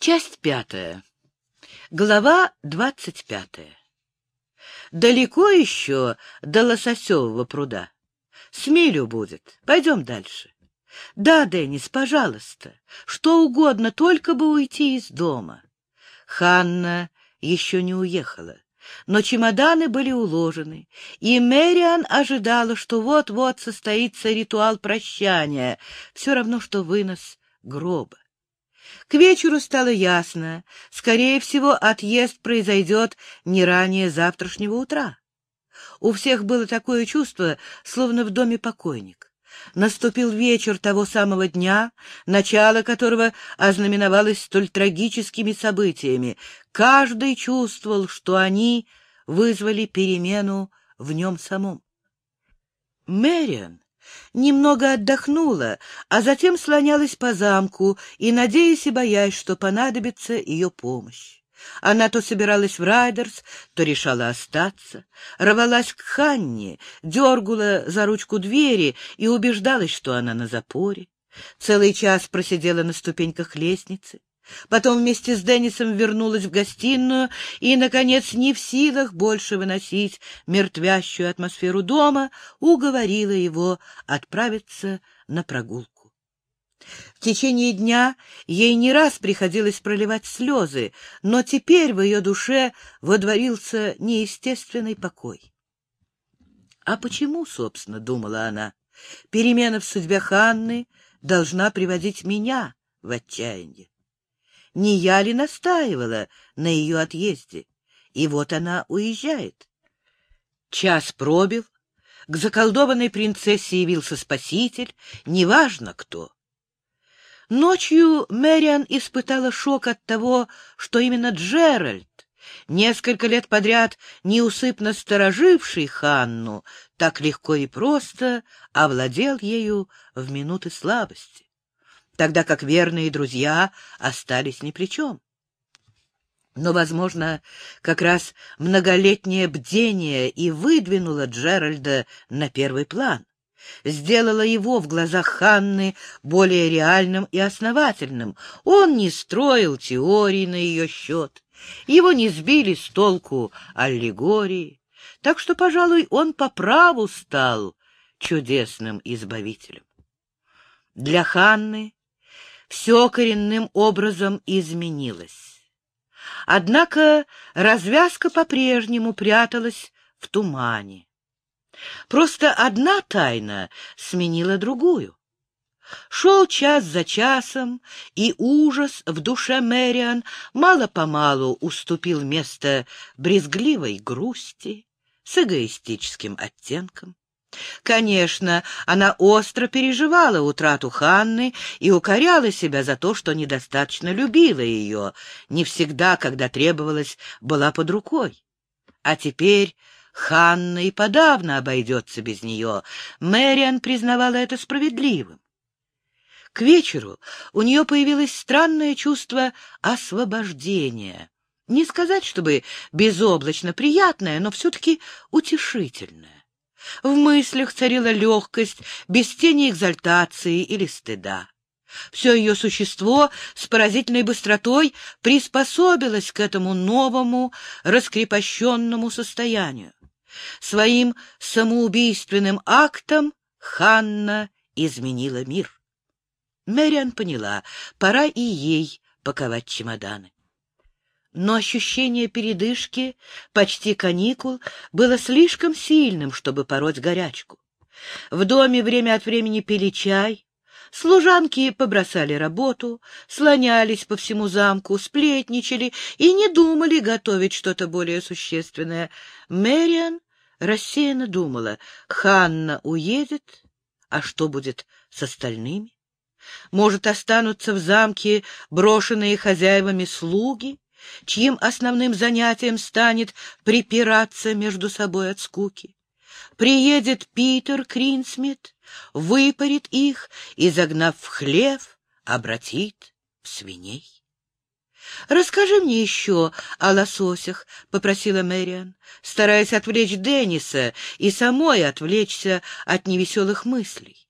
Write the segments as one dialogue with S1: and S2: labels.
S1: Часть пятая. Глава двадцать пятая. Далеко еще до Лососевого пруда. С будет. Пойдем дальше. Да, Деннис, пожалуйста. Что угодно, только бы уйти из дома. Ханна еще не уехала. Но чемоданы были уложены, и Мэриан ожидала, что вот-вот состоится ритуал прощания, все равно, что вынос гроба. К вечеру стало ясно, скорее всего, отъезд произойдет не ранее завтрашнего утра. У всех было такое чувство, словно в доме покойник. Наступил вечер того самого дня, начало которого ознаменовалось столь трагическими событиями. Каждый чувствовал, что они вызвали перемену в нем самом. Мэриан немного отдохнула, а затем слонялась по замку и, надеясь и боясь, что понадобится ее помощь. Она то собиралась в Райдерс, то решала остаться, рвалась к Ханне, дергала за ручку двери и убеждалась, что она на запоре. Целый час просидела на ступеньках лестницы. Потом вместе с Деннисом вернулась в гостиную и, наконец, не в силах больше выносить мертвящую атмосферу дома, уговорила его отправиться на прогулку. В течение дня ей не раз приходилось проливать слезы, но теперь в ее душе водворился неестественный покой. А почему, собственно, думала она, перемена в судьбе Ханны должна приводить меня в отчаяние? Не я ли настаивала на ее отъезде? И вот она уезжает. Час пробил, к заколдованной принцессе явился спаситель, неважно кто. Ночью Мэриан испытала шок от того, что именно Джеральд, несколько лет подряд неусыпно стороживший Ханну, так легко и просто овладел ею в минуты слабости, тогда как верные друзья остались ни при чем. Но, возможно, как раз многолетнее бдение и выдвинуло Джеральда на первый план сделала его в глазах Ханны более реальным и основательным. Он не строил теорий на ее счет, его не сбили с толку аллегории, так что, пожалуй, он по праву стал чудесным избавителем. Для Ханны все коренным образом изменилось. Однако развязка по-прежнему пряталась в тумане. Просто одна тайна сменила другую. Шел час за часом, и ужас в душе Мэриан мало-помалу уступил место брезгливой грусти с эгоистическим оттенком. Конечно, она остро переживала утрату Ханны и укоряла себя за то, что недостаточно любила ее, не всегда, когда требовалось, была под рукой. А теперь Ханна и подавно обойдется без нее. Мэриан признавала это справедливым. К вечеру у нее появилось странное чувство освобождения. Не сказать, чтобы безоблачно приятное, но все-таки утешительное. В мыслях царила легкость, без тени экзальтации или стыда. Все ее существо с поразительной быстротой приспособилось к этому новому, раскрепощенному состоянию. Своим самоубийственным актом Ханна изменила мир. Мэриан поняла, пора и ей паковать чемоданы. Но ощущение передышки, почти каникул, было слишком сильным, чтобы пороть горячку. В доме время от времени пили чай, Служанки побросали работу, слонялись по всему замку, сплетничали и не думали готовить что-то более существенное. Мэриан рассеянно думала, Ханна уедет, а что будет с остальными? Может, останутся в замке брошенные хозяевами слуги, чьим основным занятием станет припираться между собой от скуки? Приедет Питер Кринсмит, выпарит их и, загнав в хлев, обратит в свиней. «Расскажи мне еще о лососях», — попросила Мэриан, стараясь отвлечь Денниса и самой отвлечься от невеселых мыслей.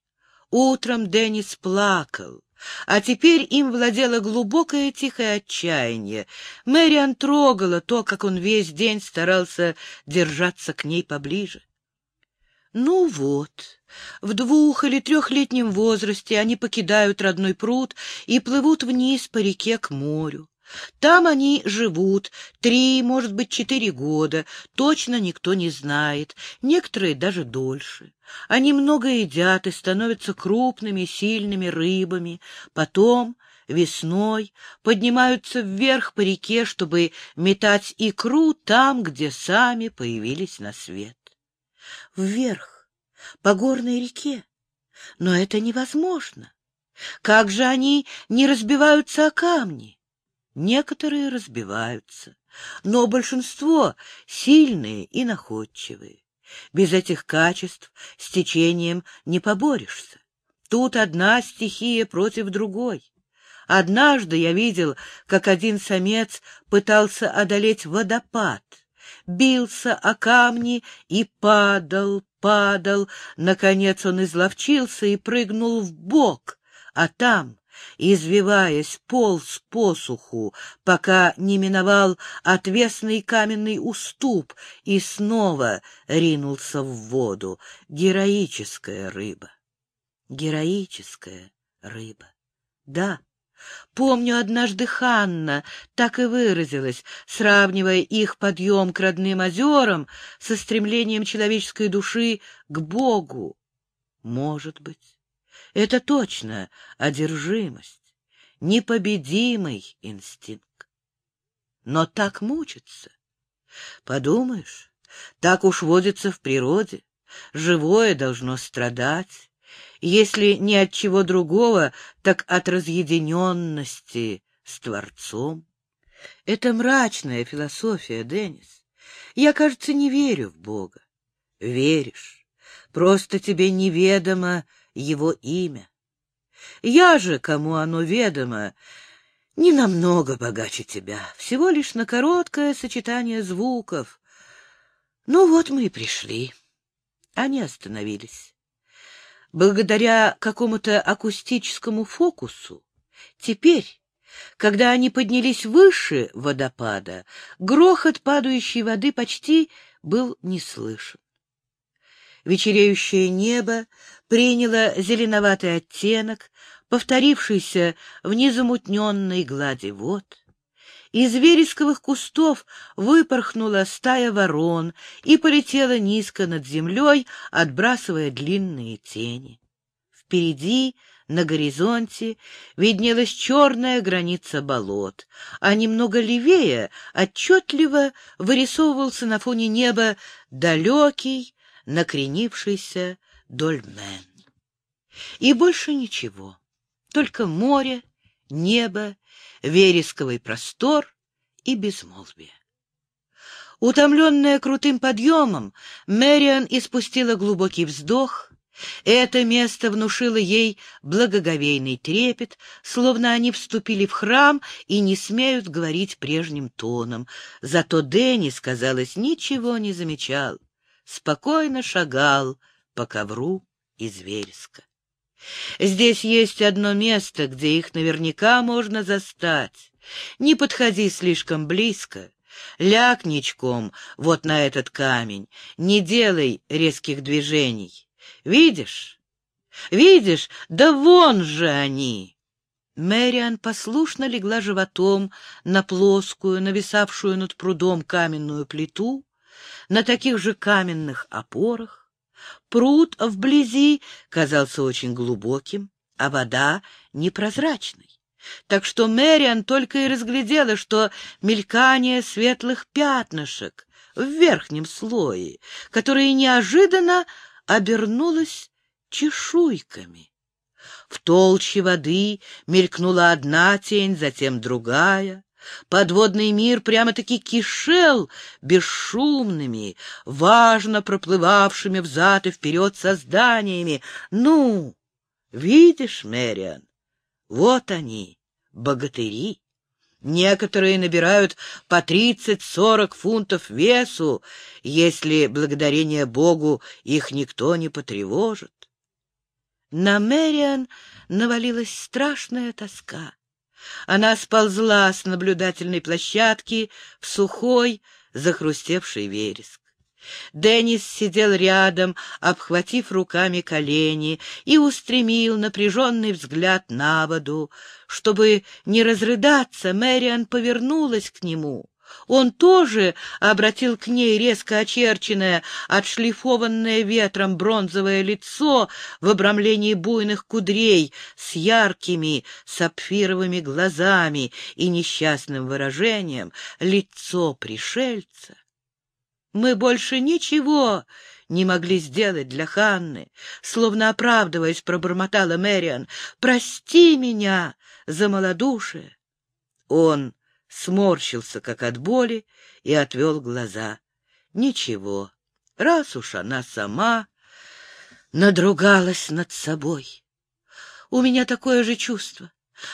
S1: Утром Деннис плакал, А теперь им владело глубокое тихое отчаяние. Мэриан трогала то, как он весь день старался держаться к ней поближе. Ну вот, в двух- или трехлетнем возрасте они покидают родной пруд и плывут вниз по реке к морю. Там они живут три, может быть, четыре года, точно никто не знает, некоторые даже дольше. Они много едят и становятся крупными, сильными рыбами. Потом, весной, поднимаются вверх по реке, чтобы метать икру там, где сами появились на свет. Вверх, по горной реке. Но это невозможно. Как же они не разбиваются о камни? Некоторые разбиваются, но большинство сильные и находчивые. Без этих качеств с течением не поборешься. Тут одна стихия против другой. Однажды я видел, как один самец пытался одолеть водопад, бился о камни и падал, падал. Наконец он изловчился и прыгнул в бок, а там извиваясь, полз посуху, пока не миновал отвесный каменный уступ и снова ринулся в воду. Героическая рыба. Героическая рыба. Да, помню, однажды Ханна так и выразилась, сравнивая их подъем к родным озерам со стремлением человеческой души к Богу. Может быть. Это точно одержимость, непобедимый инстинкт. Но так мучиться. Подумаешь, так уж водится в природе. Живое должно страдать. Если не от чего другого, так от разъединенности с Творцом. Это мрачная философия, Деннис. Я, кажется, не верю в Бога. Веришь. Просто тебе неведомо его имя. Я же, кому оно ведомо, не намного богаче тебя, всего лишь на короткое сочетание звуков. Ну вот мы и пришли. Они остановились. Благодаря какому-то акустическому фокусу, теперь, когда они поднялись выше водопада, грохот падающей воды почти был не слышен. Вечереющее небо приняло зеленоватый оттенок, повторившийся в незамутненной глади вод. Из вересковых кустов выпорхнула стая ворон и полетела низко над землей, отбрасывая длинные тени. Впереди, на горизонте, виднелась черная граница болот, а немного левее отчетливо вырисовывался на фоне неба далекий, накренившийся дольмен. И больше ничего, только море, небо, вересковый простор и безмолвие. Утомленная крутым подъемом, Мэриан испустила глубокий вздох. Это место внушило ей благоговейный трепет, словно они вступили в храм и не смеют говорить прежним тоном. Зато Деннис, казалось, ничего не замечал спокойно шагал по ковру из вереска. Здесь есть одно место, где их наверняка можно застать. Не подходи слишком близко. Ляг ничком вот на этот камень, не делай резких движений. Видишь? Видишь? Да вон же они! Мэриан послушно легла животом на плоскую, нависавшую над прудом каменную плиту на таких же каменных опорах. Пруд вблизи казался очень глубоким, а вода непрозрачной. Так что Мэриан только и разглядела, что мелькание светлых пятнышек в верхнем слое, которое неожиданно обернулось чешуйками. В толще воды мелькнула одна тень, затем другая. Подводный мир прямо-таки кишел бесшумными, важно проплывавшими взад и вперед созданиями. Ну, видишь, Мэриан, вот они, богатыри. Некоторые набирают по тридцать-сорок фунтов весу, если, благодарение Богу, их никто не потревожит. На Мэриан навалилась страшная тоска. Она сползла с наблюдательной площадки в сухой, захрустевший вереск. Деннис сидел рядом, обхватив руками колени, и устремил напряженный взгляд на воду. Чтобы не разрыдаться, Мэриан повернулась к нему. Он тоже обратил к ней резко очерченное, отшлифованное ветром бронзовое лицо в обрамлении буйных кудрей с яркими сапфировыми глазами и несчастным выражением, лицо пришельца. Мы больше ничего не могли сделать для Ханны. Словно оправдываясь, пробормотала Мэриан. «Прости меня за малодушие!» Он сморщился, как от боли, и отвел глаза. Ничего, раз уж она сама надругалась над собой. У меня такое же чувство.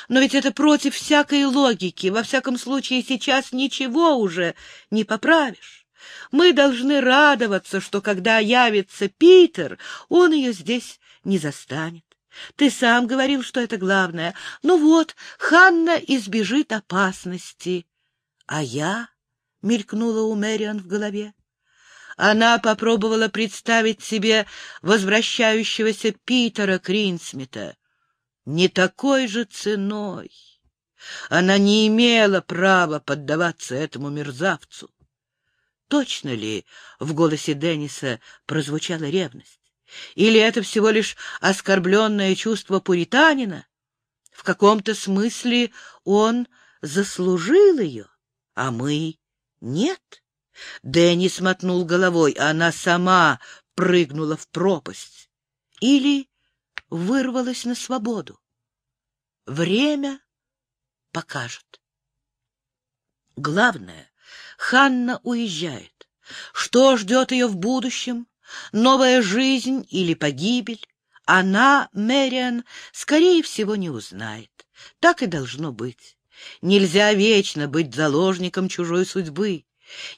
S1: Но ведь это против всякой логики. Во всяком случае, сейчас ничего уже не поправишь. Мы должны радоваться, что когда явится Питер, он ее здесь не застанет. Ты сам говорил, что это главное. Ну вот, Ханна избежит опасности. А я? — мелькнула у Мэриан в голове. Она попробовала представить себе возвращающегося Питера Кринсмита. Не такой же ценой. Она не имела права поддаваться этому мерзавцу. Точно ли в голосе Денниса прозвучала ревность? Или это всего лишь оскорбленное чувство пуританина? В каком-то смысле он заслужил ее, а мы нет. Дэнни смотнул головой, а она сама прыгнула в пропасть. Или вырвалась на свободу. Время покажет. Главное, Ханна уезжает. Что ждет ее в будущем? Новая жизнь или погибель? Она, Мэриан, скорее всего, не узнает. Так и должно быть. Нельзя вечно быть заложником чужой судьбы.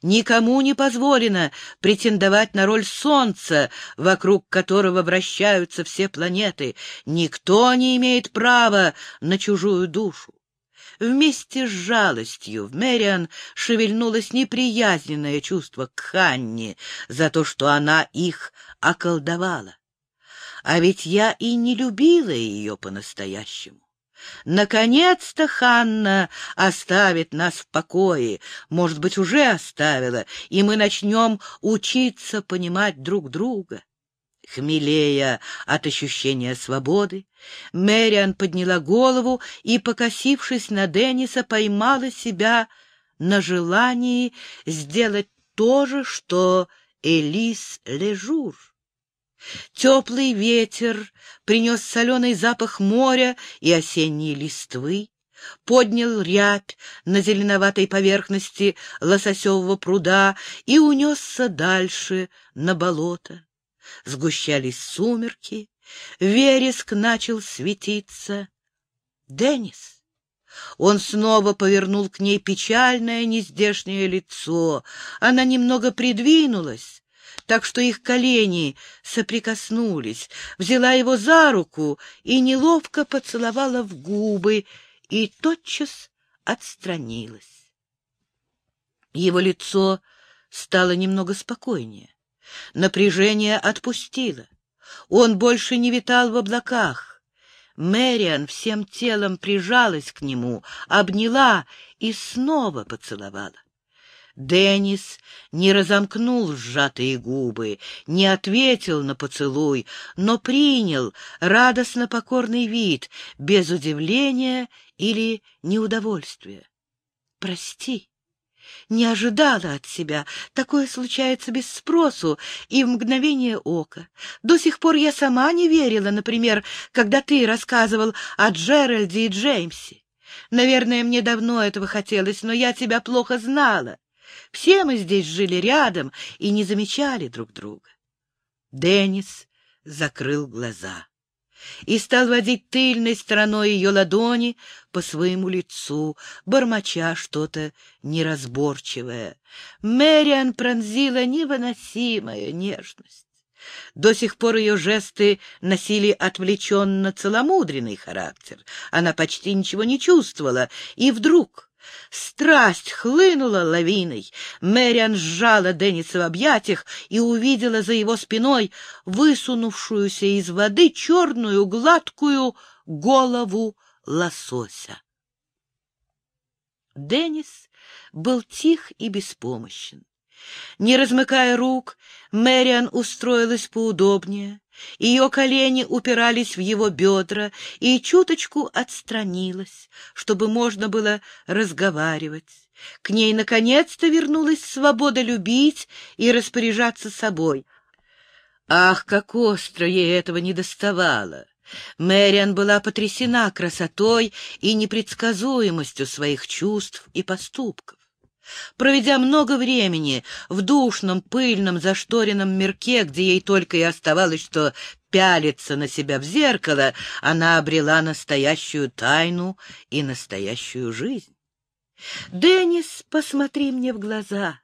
S1: Никому не позволено претендовать на роль Солнца, вокруг которого вращаются все планеты. Никто не имеет права на чужую душу. Вместе с жалостью в Мэриан шевельнулось неприязненное чувство к Ханне за то, что она их околдовала. А ведь я и не любила ее по-настоящему. Наконец-то Ханна оставит нас в покое, может быть, уже оставила, и мы начнем учиться понимать друг друга. Хмелея от ощущения свободы, Мэриан подняла голову и, покосившись на Денниса, поймала себя на желании сделать то же, что Элис Лежур. Теплый ветер принес соленый запах моря и осенней листвы, поднял рябь на зеленоватой поверхности лососевого пруда и унесся дальше на болото. Сгущались сумерки, вереск начал светиться. Деннис! Он снова повернул к ней печальное нездешнее лицо. Она немного придвинулась, так что их колени соприкоснулись, взяла его за руку и неловко поцеловала в губы и тотчас отстранилась. Его лицо стало немного спокойнее. Напряжение отпустило. Он больше не витал в облаках. Мэриан всем телом прижалась к нему, обняла и снова поцеловала. Деннис не разомкнул сжатые губы, не ответил на поцелуй, но принял радостно покорный вид, без удивления или неудовольствия. «Прости», не ожидала от себя. Такое случается без спросу и в мгновение ока. До сих пор я сама не верила, например, когда ты рассказывал о Джеральде и Джеймсе. Наверное, мне давно этого хотелось, но я тебя плохо знала. Все мы здесь жили рядом и не замечали друг друга. Деннис закрыл глаза и стал водить тыльной стороной ее ладони по своему лицу, бормоча что-то неразборчивое. Мэриан пронзила невыносимая нежность. До сих пор ее жесты носили отвлеченно-целомудренный характер. Она почти ничего не чувствовала, и вдруг страсть хлынула лавиной. Мэриан сжала Денниса в объятиях и увидела за его спиной высунувшуюся из воды черную гладкую голову лосося. Деннис был тих и беспомощен. Не размыкая рук, Мэриан устроилась поудобнее. Ее колени упирались в его бедра и чуточку отстранилась, чтобы можно было разговаривать. К ней наконец-то вернулась свобода любить и распоряжаться собой. Ах, как остро ей этого не доставало! Мэриан была потрясена красотой и непредсказуемостью своих чувств и поступков. Проведя много времени в душном, пыльном, зашторенном мирке, где ей только и оставалось, что пялиться на себя в зеркало, она обрела настоящую тайну и настоящую жизнь. «Деннис, посмотри мне в глаза.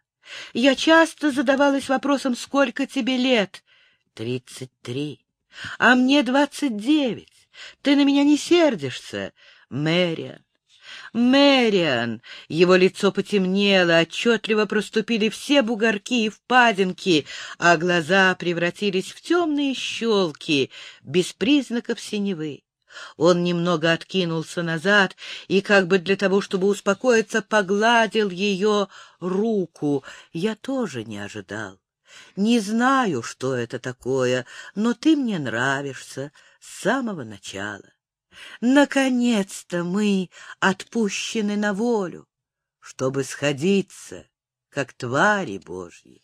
S1: Я часто задавалась вопросом, сколько тебе лет?» «Тридцать три. А мне двадцать девять. Ты на меня не сердишься?» «Мэриан, Мэриан! Его лицо потемнело, отчетливо проступили все бугорки и впадинки, а глаза превратились в темные щелки, без признаков синевы. Он немного откинулся назад и, как бы для того, чтобы успокоиться, погладил ее руку. Я тоже не ожидал. Не знаю, что это такое, но ты мне нравишься с самого начала. Наконец-то мы отпущены на волю, чтобы сходиться, как твари Божьи.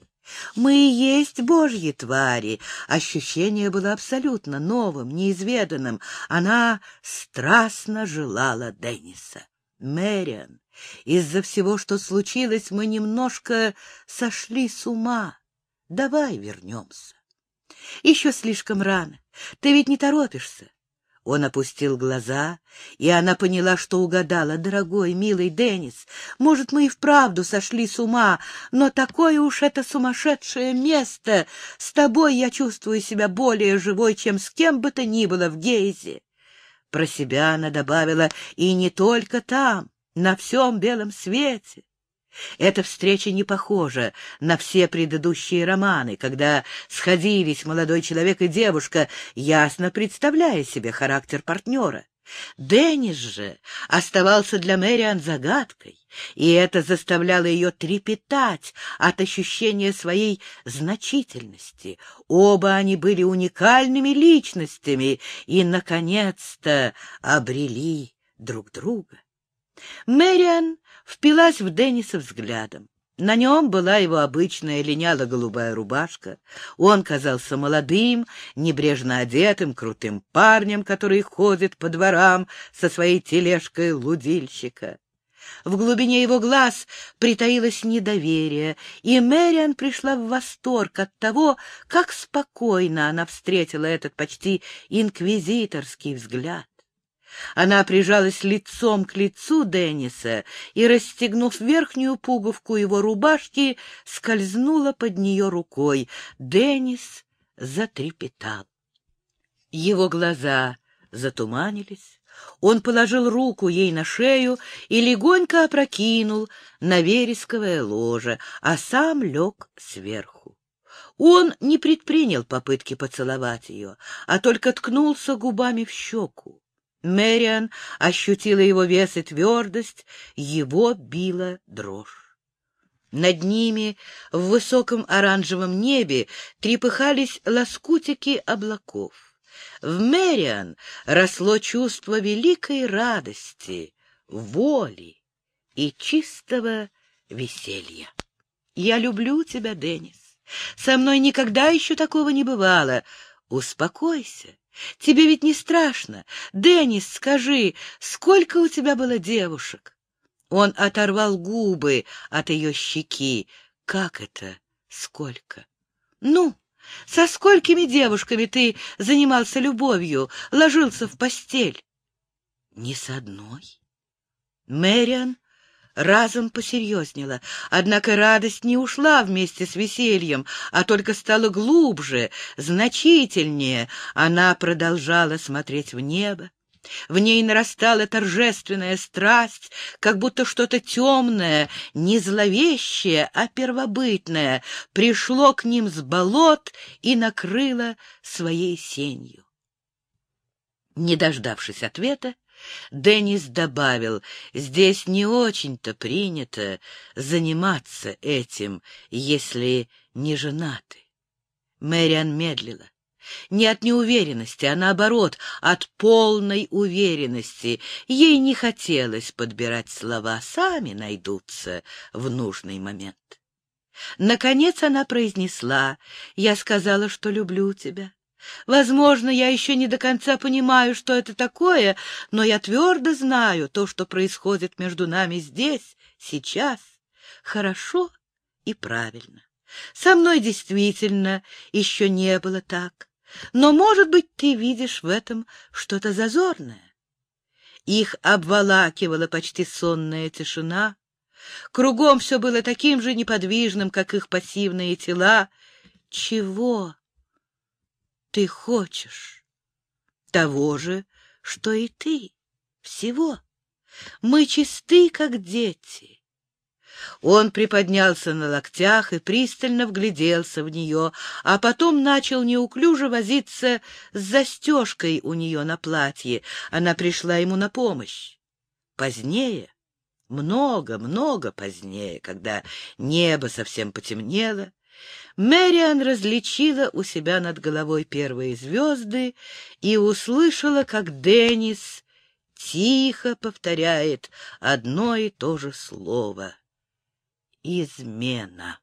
S1: Мы и есть Божьи твари. Ощущение было абсолютно новым, неизведанным. Она страстно желала Денниса. Мэриан, из-за всего, что случилось, мы немножко сошли с ума. Давай вернемся. Еще слишком рано. Ты ведь не торопишься. Он опустил глаза, и она поняла, что угадала. «Дорогой, милый Деннис, может, мы и вправду сошли с ума, но такое уж это сумасшедшее место! С тобой я чувствую себя более живой, чем с кем бы то ни было в Гейзе!» Про себя она добавила «и не только там, на всем белом свете». Эта встреча не похожа на все предыдущие романы, когда сходились молодой человек и девушка, ясно представляя себе характер партнера. Деннис же оставался для Мэриан загадкой, и это заставляло ее трепетать от ощущения своей значительности. Оба они были уникальными личностями и, наконец-то, обрели друг друга. Мэриан впилась в Денниса взглядом. На нем была его обычная линяло-голубая рубашка. Он казался молодым, небрежно одетым, крутым парнем, который ходит по дворам со своей тележкой лудильщика. В глубине его глаз притаилось недоверие, и Мэриан пришла в восторг от того, как спокойно она встретила этот почти инквизиторский взгляд. Она прижалась лицом к лицу Денниса и, расстегнув верхнюю пуговку его рубашки, скользнула под нее рукой. Деннис затрепетал. Его глаза затуманились. Он положил руку ей на шею и легонько опрокинул на вересковое ложе, а сам лег сверху. Он не предпринял попытки поцеловать ее, а только ткнулся губами в щеку. Мэриан ощутила его вес и твердость, его била дрожь. Над ними в высоком оранжевом небе трепыхались лоскутики облаков. В Мэриан росло чувство великой радости, воли и чистого веселья. «Я люблю тебя, Деннис. Со мной никогда еще такого не бывало. Успокойся. Тебе ведь не страшно. Деннис, скажи, сколько у тебя было девушек? Он оторвал губы от ее щеки. Как это? Сколько? Ну, со сколькими девушками ты занимался любовью, ложился в постель? Ни с одной. Мэриан разом посерьезнела, однако радость не ушла вместе с весельем, а только стала глубже, значительнее. Она продолжала смотреть в небо. В ней нарастала торжественная страсть, как будто что-то темное, не зловещее, а первобытное, пришло к ним с болот и накрыло своей сенью. Не дождавшись ответа, Деннис добавил, здесь не очень-то принято заниматься этим, если не женаты. Мэриан медлила. Не от неуверенности, а наоборот, от полной уверенности. Ей не хотелось подбирать слова, сами найдутся в нужный момент. Наконец она произнесла, «Я сказала, что люблю тебя». Возможно, я еще не до конца понимаю, что это такое, но я твердо знаю, то, что происходит между нами здесь, сейчас, хорошо и правильно. Со мной действительно еще не было так. Но, может быть, ты видишь в этом что-то зазорное. Их обволакивала почти сонная тишина. Кругом все было таким же неподвижным, как их пассивные тела. Чего ты хочешь? Того же, что и ты. Всего. Мы чисты, как дети. Он приподнялся на локтях и пристально вгляделся в нее, а потом начал неуклюже возиться с застежкой у нее на платье. Она пришла ему на помощь. Позднее, много-много позднее, когда небо совсем потемнело, Мэриан различила у себя над головой первые звезды и услышала, как Деннис тихо повторяет одно и то же слово измена.